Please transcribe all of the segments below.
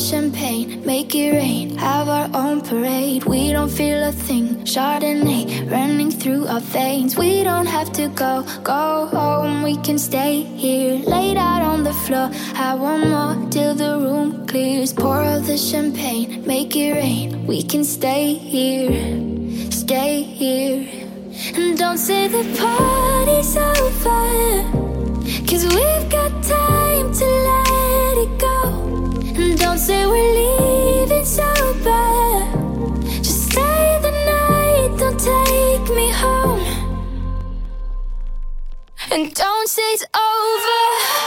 champagne, make it rain, have our own parade. We don't feel a thing. Chardonnay running through our veins. We don't have to go, go home. We can stay here, laid out on the floor. Have one more till the room clears. Pour out the champagne, make it rain. We can stay here, stay here. And don't say the party's over. Say we're leaving sober. Just stay the night, don't take me home. And don't say it's over.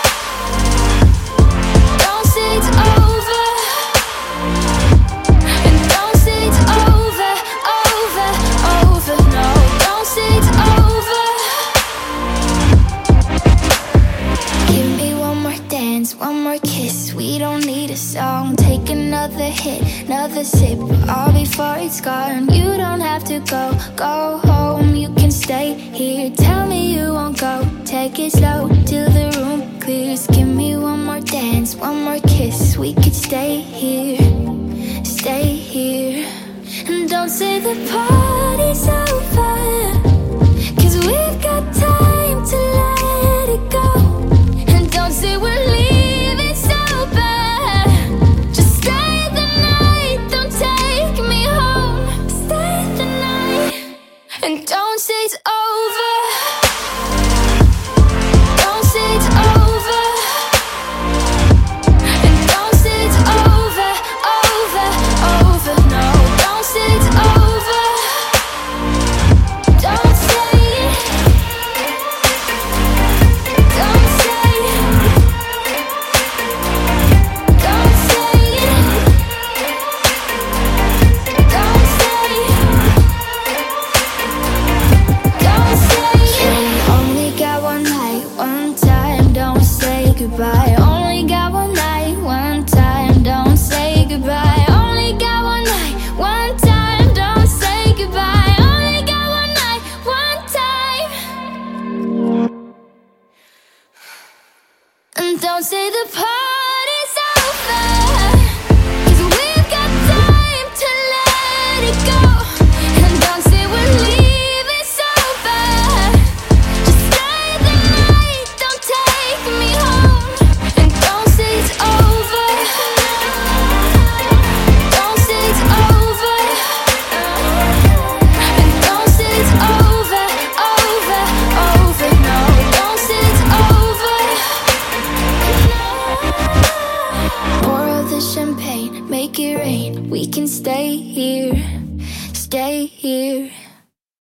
One more kiss. We don't need a song. Take another hit, another sip. All before it's gone. You don't have to go, go home. You can stay here. Tell me you won't go. Take it slow till the room clears. Give me one more dance, one more kiss. We could stay here, stay here. And don't say the party's over. Goodbye. Only got one night, one time. Don't say goodbye. Only got one night, one time. Don't say goodbye. Only got one night, one time. And don't say the party's champagne, make it rain. We can stay here, stay here.